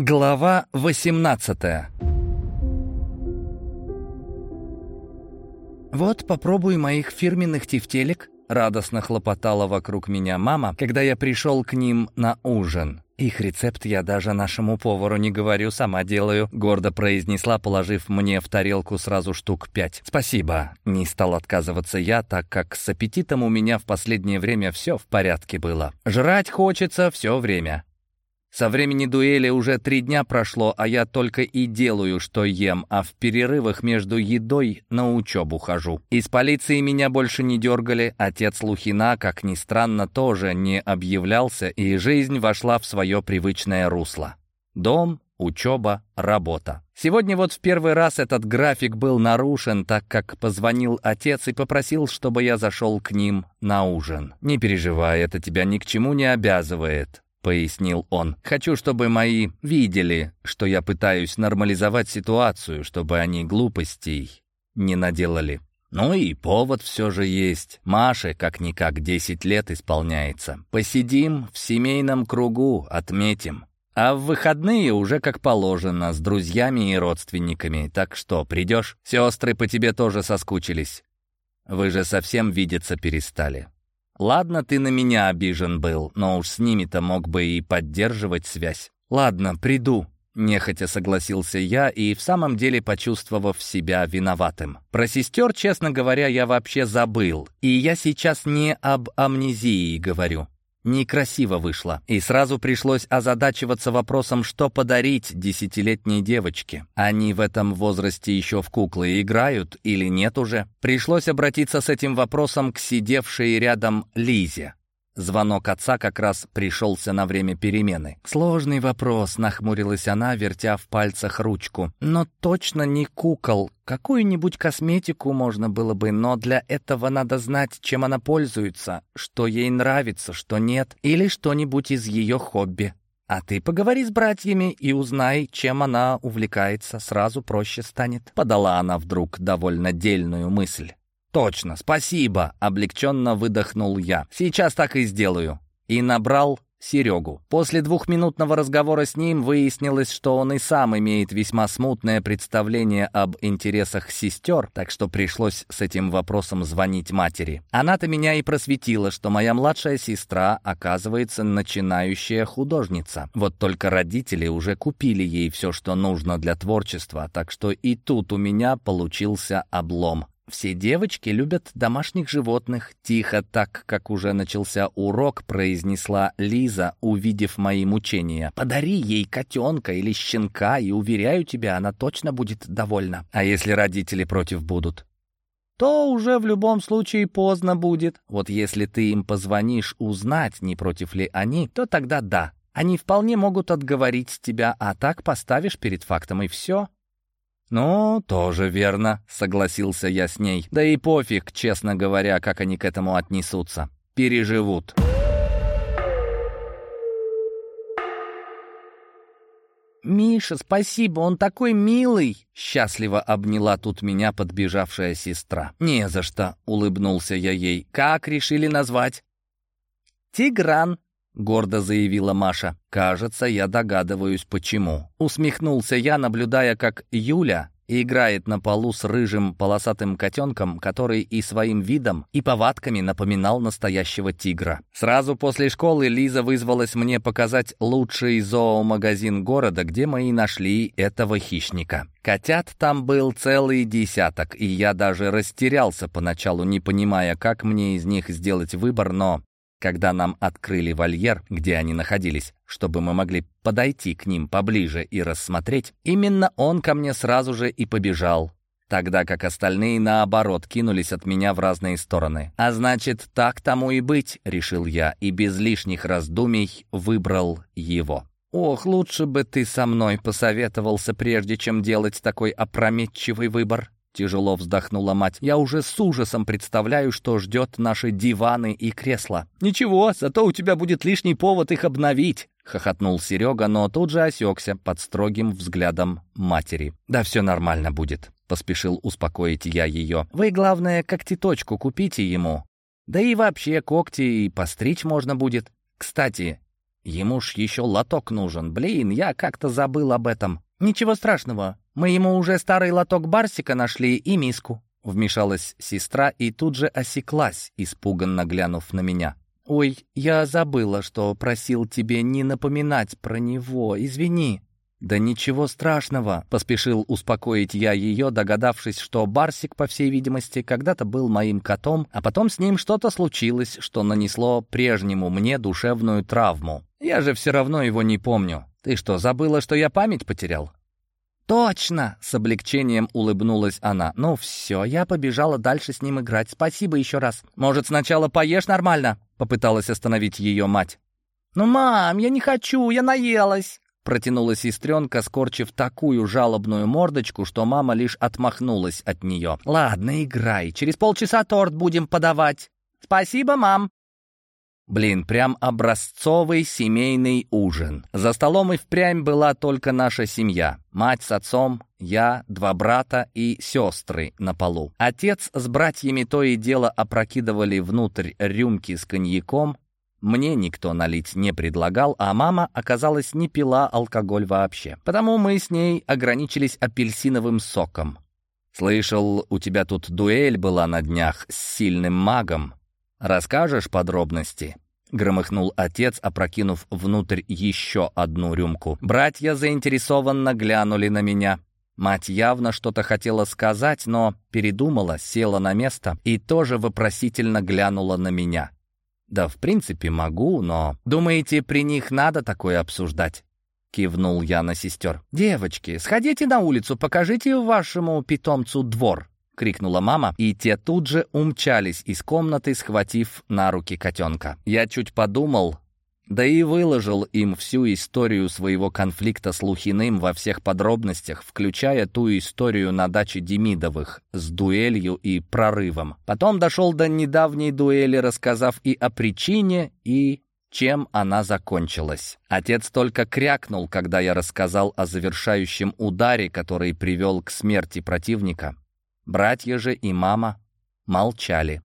Глава 18 «Вот, попробуй моих фирменных тефтелек», — радостно хлопотала вокруг меня мама, когда я пришел к ним на ужин. «Их рецепт я даже нашему повару не говорю, сама делаю», — гордо произнесла, положив мне в тарелку сразу штук пять. «Спасибо», — не стал отказываться я, так как с аппетитом у меня в последнее время все в порядке было. «Жрать хочется все время». Со времени дуэли уже три дня прошло, а я только и делаю, что ем, а в перерывах между едой на учебу хожу. Из полиции меня больше не дергали, отец Лухина, как ни странно, тоже не объявлялся, и жизнь вошла в свое привычное русло. Дом, учеба, работа. Сегодня вот в первый раз этот график был нарушен, так как позвонил отец и попросил, чтобы я зашел к ним на ужин. «Не переживай, это тебя ни к чему не обязывает», — пояснил он. «Хочу, чтобы мои видели, что я пытаюсь нормализовать ситуацию, чтобы они глупостей не наделали. Ну и повод все же есть. Маше как-никак 10 лет исполняется. Посидим в семейном кругу, отметим. А в выходные уже как положено, с друзьями и родственниками. Так что, придешь? Сестры по тебе тоже соскучились. Вы же совсем видеться перестали». Ладно, ты на меня обижен был, но уж с ними-то мог бы и поддерживать связь. Ладно, приду. Нехотя согласился я и в самом деле почувствовав себя виноватым. Про сестер, честно говоря, я вообще забыл. И я сейчас не об амнезии говорю. Некрасиво вышло, и сразу пришлось озадачиваться вопросом, что подарить десятилетней девочке. Они в этом возрасте еще в куклы играют или нет уже? Пришлось обратиться с этим вопросом к сидевшей рядом Лизе. Звонок отца как раз пришелся на время перемены. «Сложный вопрос», — нахмурилась она, вертя в пальцах ручку. «Но точно не кукол. Какую-нибудь косметику можно было бы, но для этого надо знать, чем она пользуется, что ей нравится, что нет, или что-нибудь из ее хобби. А ты поговори с братьями и узнай, чем она увлекается, сразу проще станет». Подала она вдруг довольно дельную мысль. «Точно, спасибо!» — облегченно выдохнул я. «Сейчас так и сделаю». И набрал Серегу. После двухминутного разговора с ним выяснилось, что он и сам имеет весьма смутное представление об интересах сестер, так что пришлось с этим вопросом звонить матери. Она-то меня и просветила, что моя младшая сестра, оказывается, начинающая художница. Вот только родители уже купили ей все, что нужно для творчества, так что и тут у меня получился облом. Все девочки любят домашних животных. Тихо, так как уже начался урок, произнесла Лиза, увидев мои мучения. Подари ей котенка или щенка, и, уверяю тебя, она точно будет довольна. А если родители против будут? то уже в любом случае поздно будет. Вот если ты им позвонишь узнать, не против ли они, то тогда да. Они вполне могут отговорить тебя, а так поставишь перед фактом и все. «Ну, тоже верно», — согласился я с ней. «Да и пофиг, честно говоря, как они к этому отнесутся. Переживут». «Миша, спасибо, он такой милый!» Счастливо обняла тут меня подбежавшая сестра. «Не за что», — улыбнулся я ей. «Как решили назвать?» «Тигран», гордо заявила Маша. «Кажется, я догадываюсь, почему». Усмехнулся я, наблюдая, как Юля играет на полу с рыжим полосатым котенком, который и своим видом, и повадками напоминал настоящего тигра. Сразу после школы Лиза вызвалась мне показать лучший зоомагазин города, где мы и нашли этого хищника. Котят там был целый десяток, и я даже растерялся поначалу, не понимая, как мне из них сделать выбор, но когда нам открыли вольер, где они находились, чтобы мы могли подойти к ним поближе и рассмотреть, именно он ко мне сразу же и побежал, тогда как остальные, наоборот, кинулись от меня в разные стороны. «А значит, так тому и быть», — решил я, и без лишних раздумий выбрал его. «Ох, лучше бы ты со мной посоветовался, прежде чем делать такой опрометчивый выбор», Тяжело вздохнула мать. «Я уже с ужасом представляю, что ждет наши диваны и кресла». «Ничего, зато у тебя будет лишний повод их обновить», — хохотнул Серега, но тут же осекся под строгим взглядом матери. «Да все нормально будет», — поспешил успокоить я ее. «Вы, главное, когтеточку купите ему. Да и вообще когти и постричь можно будет. Кстати, Ему ж еще лоток нужен. Блин, я как-то забыл об этом. Ничего страшного, мы ему уже старый лоток барсика нашли и миску. Вмешалась сестра и тут же осеклась, испуганно глянув на меня. «Ой, я забыла, что просил тебе не напоминать про него. Извини». «Да ничего страшного», — поспешил успокоить я ее, догадавшись, что Барсик, по всей видимости, когда-то был моим котом, а потом с ним что-то случилось, что нанесло прежнему мне душевную травму. Я же все равно его не помню. Ты что, забыла, что я память потерял? «Точно!» — с облегчением улыбнулась она. «Ну все, я побежала дальше с ним играть. Спасибо еще раз. Может, сначала поешь нормально?» — попыталась остановить ее мать. «Ну, мам, я не хочу, я наелась!» Протянула сестренка, скорчив такую жалобную мордочку, что мама лишь отмахнулась от нее. «Ладно, играй. Через полчаса торт будем подавать». «Спасибо, мам». Блин, прям образцовый семейный ужин. За столом и впрямь была только наша семья. Мать с отцом, я, два брата и сестры на полу. Отец с братьями то и дело опрокидывали внутрь рюмки с коньяком, мне никто налить не предлагал, а мама, оказалось, не пила алкоголь вообще. Потому мы с ней ограничились апельсиновым соком. «Слышал, у тебя тут дуэль была на днях с сильным магом. Расскажешь подробности?» Громыхнул отец, опрокинув внутрь еще одну рюмку. Братья заинтересованно глянули на меня. Мать явно что-то хотела сказать, но передумала, села на место и тоже вопросительно глянула на меня. «Да, в принципе, могу, но...» «Думаете, при них надо такое обсуждать?» Кивнул я на сестер. «Девочки, сходите на улицу, покажите вашему питомцу двор!» Крикнула мама, и те тут же умчались из комнаты, схватив на руки котенка. Я чуть подумал, да и выложил им всю историю своего конфликта с Лухиным во всех подробностях, включая ту историю на даче Демидовых с дуэлью и прорывом. Потом дошел до недавней дуэли, рассказав и о причине, и чем она закончилась. Отец только крякнул, когда я рассказал о завершающем ударе, который привел к смерти противника. Братья же и мама молчали.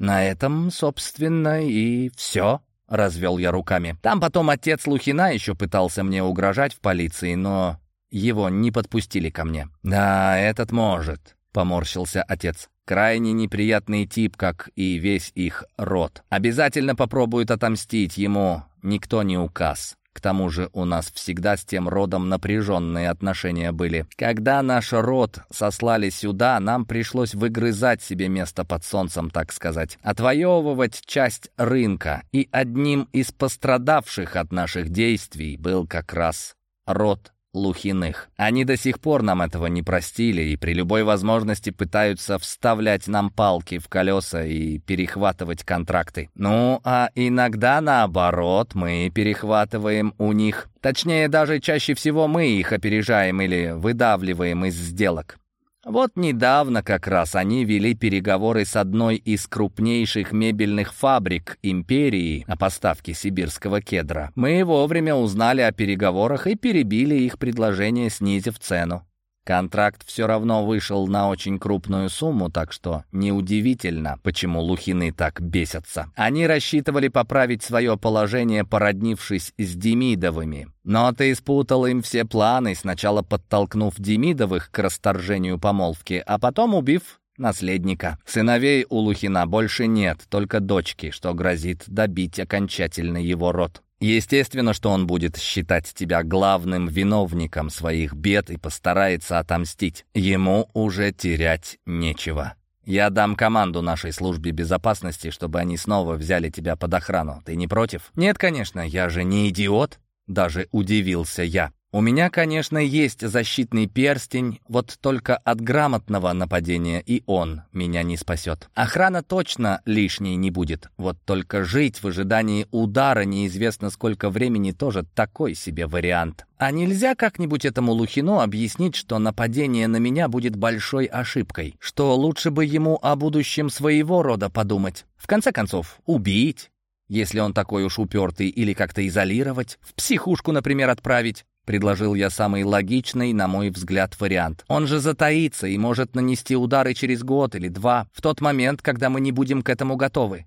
На этом, собственно, и все. — развел я руками. Там потом отец Лухина еще пытался мне угрожать в полиции, но его не подпустили ко мне. «Да, этот может», — поморщился отец. «Крайне неприятный тип, как и весь их род. Обязательно попробует отомстить ему, никто не указ». К тому же у нас всегда с тем родом напряженные отношения были. Когда наш род сослали сюда, нам пришлось выгрызать себе место под солнцем, так сказать, отвоевывать часть рынка. И одним из пострадавших от наших действий был как раз род Лухиных. Они до сих пор нам этого не простили и при любой возможности пытаются вставлять нам палки в колеса и перехватывать контракты. Ну, а иногда наоборот, мы перехватываем у них. Точнее, даже чаще всего мы их опережаем или выдавливаем из сделок. Вот недавно как раз они вели переговоры с одной из крупнейших мебельных фабрик империи о поставке сибирского кедра. Мы вовремя узнали о переговорах и перебили их предложение, снизив цену. Контракт все равно вышел на очень крупную сумму, так что неудивительно, почему Лухины так бесятся. Они рассчитывали поправить свое положение, породнившись с Демидовыми. Но ты испутал им все планы, сначала подтолкнув Демидовых к расторжению помолвки, а потом убив наследника. Сыновей у Лухина больше нет, только дочки, что грозит добить окончательно его род. Естественно, что он будет считать тебя главным виновником своих бед и постарается отомстить. Ему уже терять нечего. Я дам команду нашей службе безопасности, чтобы они снова взяли тебя под охрану. Ты не против? Нет, конечно, я же не идиот. Даже удивился я. У меня, конечно, есть защитный перстень, вот только от грамотного нападения и он меня не спасет. Охрана точно лишней не будет, вот только жить в ожидании удара неизвестно сколько времени тоже такой себе вариант. А нельзя как-нибудь этому Лухину объяснить, что нападение на меня будет большой ошибкой, что лучше бы ему о будущем своего рода подумать. В конце концов, убить, если он такой уж упертый, или как-то изолировать, в психушку, например, отправить. Предложил я самый логичный, на мой взгляд, вариант. Он же затаится и может нанести удары через год или два, в тот момент, когда мы не будем к этому готовы.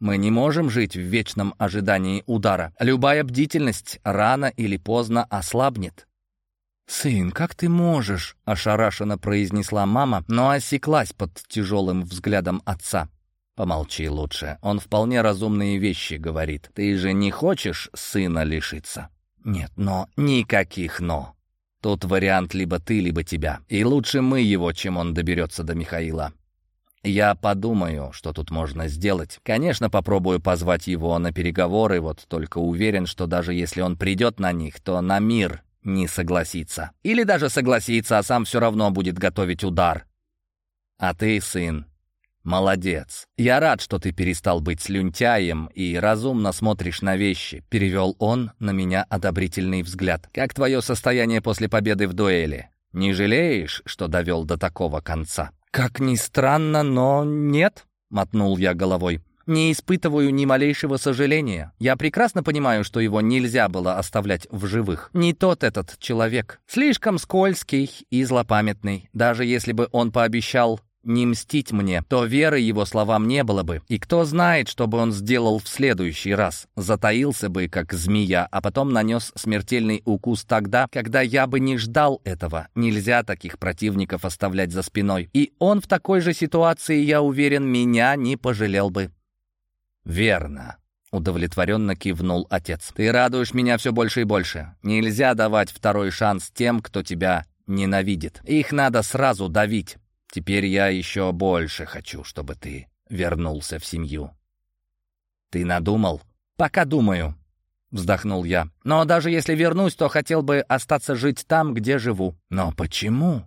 Мы не можем жить в вечном ожидании удара. Любая бдительность рано или поздно ослабнет. «Сын, как ты можешь?» — ошарашенно произнесла мама, но осеклась под тяжелым взглядом отца. «Помолчи лучше. Он вполне разумные вещи говорит. Ты же не хочешь сына лишиться?» «Нет, но...» «Никаких «но». Тут вариант либо ты, либо тебя. И лучше мы его, чем он доберется до Михаила. Я подумаю, что тут можно сделать. Конечно, попробую позвать его на переговоры, вот только уверен, что даже если он придет на них, то на мир не согласится. Или даже согласится, а сам все равно будет готовить удар. А ты, сын, молодец. Я рад, что ты перестал быть слюнтяем и разумно смотришь на вещи. Перевел он на меня одобрительный взгляд. Как твое состояние после победы в дуэли? Не жалеешь, что довел до такого конца? Как ни странно, но нет, мотнул я головой не испытываю ни малейшего сожаления. Я прекрасно понимаю, что его нельзя было оставлять в живых. Не тот этот человек. Слишком скользкий и злопамятный. Даже если бы он пообещал не мстить мне, то веры его словам не было бы. И кто знает, что бы он сделал в следующий раз. Затаился бы, как змея, а потом нанес смертельный укус тогда, когда я бы не ждал этого. Нельзя таких противников оставлять за спиной. И он в такой же ситуации, я уверен, меня не пожалел бы. «Верно», — удовлетворенно кивнул отец. «Ты радуешь меня все больше и больше. Нельзя давать второй шанс тем, кто тебя ненавидит. Их надо сразу давить. Теперь я еще больше хочу, чтобы ты вернулся в семью». «Ты надумал?» «Пока думаю», — вздохнул я. «Но даже если вернусь, то хотел бы остаться жить там, где живу». «Но почему?»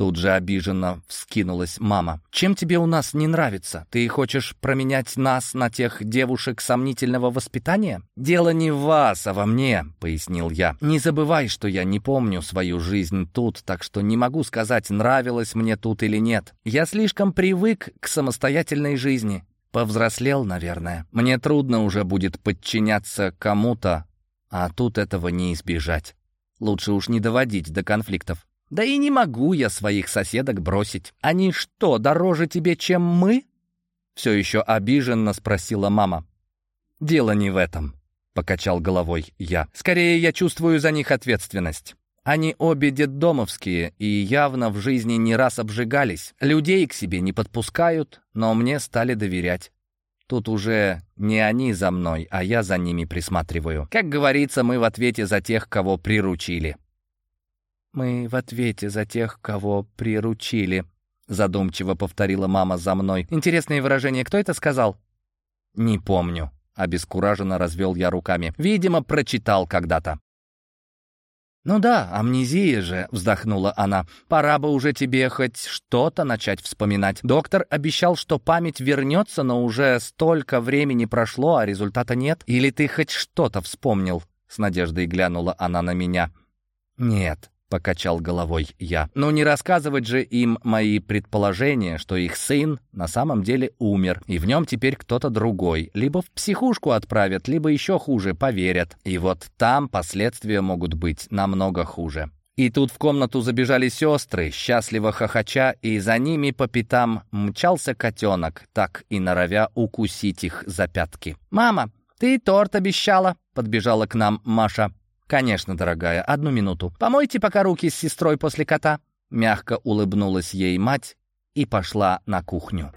Тут же обиженно вскинулась мама. «Чем тебе у нас не нравится? Ты хочешь променять нас на тех девушек сомнительного воспитания?» «Дело не в вас, а во мне», — пояснил я. «Не забывай, что я не помню свою жизнь тут, так что не могу сказать, нравилось мне тут или нет. Я слишком привык к самостоятельной жизни. Повзрослел, наверное. Мне трудно уже будет подчиняться кому-то, а тут этого не избежать. Лучше уж не доводить до конфликтов. Да и не могу я своих соседок бросить. Они что, дороже тебе, чем мы?» Все еще обиженно спросила мама. «Дело не в этом», — покачал головой я. «Скорее, я чувствую за них ответственность. Они обе детдомовские и явно в жизни не раз обжигались. Людей к себе не подпускают, но мне стали доверять. Тут уже не они за мной, а я за ними присматриваю. Как говорится, мы в ответе за тех, кого приручили. «Мы в ответе за тех, кого приручили», — задумчиво повторила мама за мной. «Интересное выражение. Кто это сказал?» «Не помню», — обескураженно развел я руками. «Видимо, прочитал когда-то». «Ну да, амнезия же», — вздохнула она. «Пора бы уже тебе хоть что-то начать вспоминать. Доктор обещал, что память вернется, но уже столько времени прошло, а результата нет. Или ты хоть что-то вспомнил?» С надеждой глянула она на меня. «Нет», — покачал головой я. «Ну не рассказывать же им мои предположения, что их сын на самом деле умер, и в нем теперь кто-то другой. Либо в психушку отправят, либо еще хуже, поверят. И вот там последствия могут быть намного хуже». И тут в комнату забежали сестры, счастливо хохоча, и за ними по пятам мчался котенок, так и норовя укусить их за пятки. «Мама, ты торт обещала!» — подбежала к нам Маша. «Конечно, дорогая, одну минуту. Помойте пока руки с сестрой после кота». Мягко улыбнулась ей мать и пошла на кухню.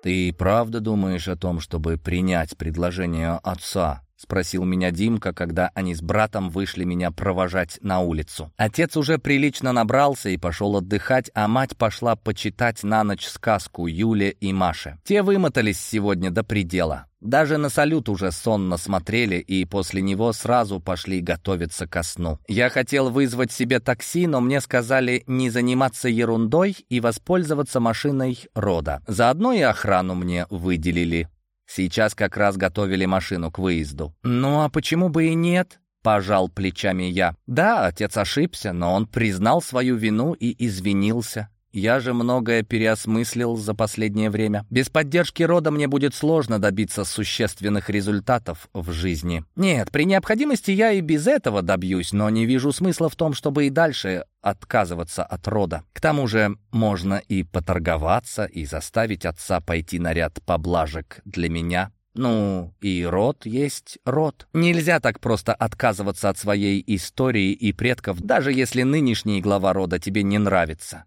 «Ты правда думаешь о том, чтобы принять предложение отца?» — спросил меня Димка, когда они с братом вышли меня провожать на улицу. Отец уже прилично набрался и пошел отдыхать, а мать пошла почитать на ночь сказку Юле и Маше. Те вымотались сегодня до предела. Даже на салют уже сонно смотрели и после него сразу пошли готовиться ко сну. Я хотел вызвать себе такси, но мне сказали не заниматься ерундой и воспользоваться машиной рода. Заодно и охрану мне выделили. Сейчас как раз готовили машину к выезду. «Ну а почему бы и нет?» — пожал плечами я. «Да, отец ошибся, но он признал свою вину и извинился. Я же многое переосмыслил за последнее время. Без поддержки рода мне будет сложно добиться существенных результатов в жизни. Нет, при необходимости я и без этого добьюсь, но не вижу смысла в том, чтобы и дальше отказываться от рода. К тому же можно и поторговаться, и заставить отца пойти на ряд поблажек для меня. Ну, и род есть род. Нельзя так просто отказываться от своей истории и предков, даже если нынешний глава рода тебе не нравится.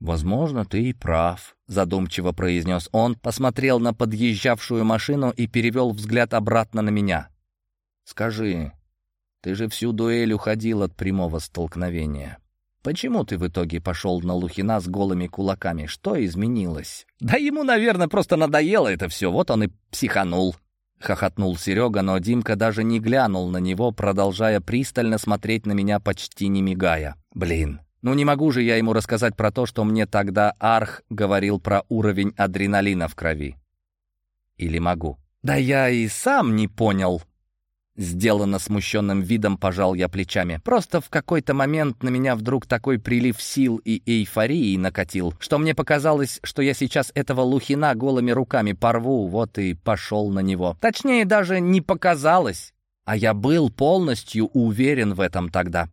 «Возможно, ты и прав», — задумчиво произнес он, посмотрел на подъезжавшую машину и перевел взгляд обратно на меня. «Скажи, ты же всю дуэль уходил от прямого столкновения. Почему ты в итоге пошел на Лухина с голыми кулаками? Что изменилось?» «Да ему, наверное, просто надоело это все, вот он и психанул», — хохотнул Серега, но Димка даже не глянул на него, продолжая пристально смотреть на меня, почти не мигая. «Блин, ну не могу же я ему рассказать про то, что мне тогда Арх говорил про уровень адреналина в крови. Или могу? Да я и сам не понял. Сделано смущенным видом пожал я плечами. Просто в какой-то момент на меня вдруг такой прилив сил и эйфории накатил, что мне показалось, что я сейчас этого лухина голыми руками порву, вот и пошел на него. Точнее, даже не показалось, а я был полностью уверен в этом тогда.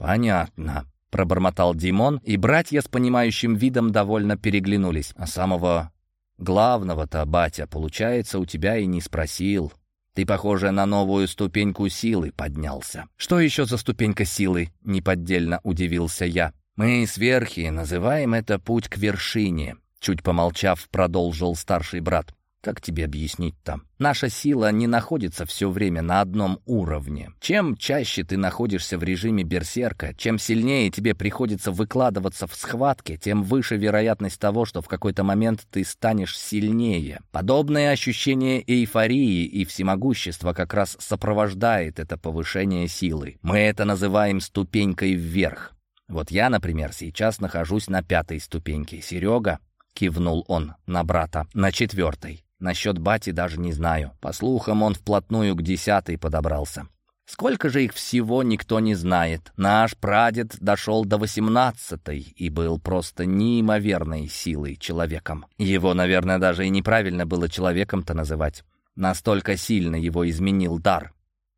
«Понятно», — пробормотал Димон, и братья с понимающим видом довольно переглянулись. «А самого главного-то, батя, получается, у тебя и не спросил. Ты, похоже, на новую ступеньку силы поднялся». «Что еще за ступенька силы?» — неподдельно удивился я. «Мы, сверхи, называем это путь к вершине», — чуть помолчав, продолжил старший брат. Как тебе объяснить-то? Наша сила не находится все время на одном уровне. Чем чаще ты находишься в режиме берсерка, чем сильнее тебе приходится выкладываться в схватке, тем выше вероятность того, что в какой-то момент ты станешь сильнее. Подобное ощущение эйфории и всемогущества как раз сопровождает это повышение силы. Мы это называем ступенькой вверх. Вот я, например, сейчас нахожусь на пятой ступеньке. Серега, кивнул он на брата, на четвертой. Насчет бати даже не знаю. По слухам, он вплотную к десятой подобрался. Сколько же их всего, никто не знает. Наш прадед дошел до восемнадцатой и был просто неимоверной силой человеком. Его, наверное, даже и неправильно было человеком-то называть. Настолько сильно его изменил дар.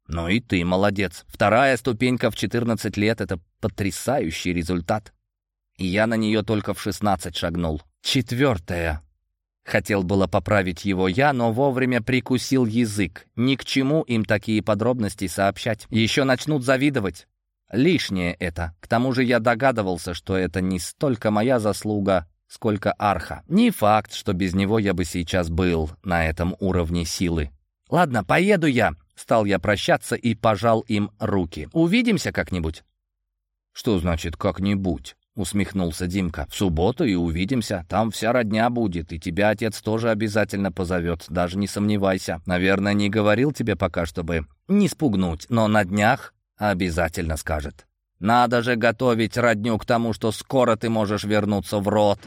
Ну и ты молодец. Вторая ступенька в 14 лет — это потрясающий результат. И я на нее только в 16 шагнул. Четвертая Хотел было поправить его я, но вовремя прикусил язык. Ни к чему им такие подробности сообщать. Еще начнут завидовать. Лишнее это. К тому же я догадывался, что это не столько моя заслуга, сколько арха. Не факт, что без него я бы сейчас был на этом уровне силы. «Ладно, поеду я», — стал я прощаться и пожал им руки. «Увидимся как-нибудь». «Что значит «как-нибудь»?» — усмехнулся Димка. «В субботу и увидимся. Там вся родня будет, и тебя отец тоже обязательно позовет, даже не сомневайся. Наверное, не говорил тебе пока, чтобы не спугнуть, но на днях обязательно скажет. Надо же готовить родню к тому, что скоро ты можешь вернуться в рот».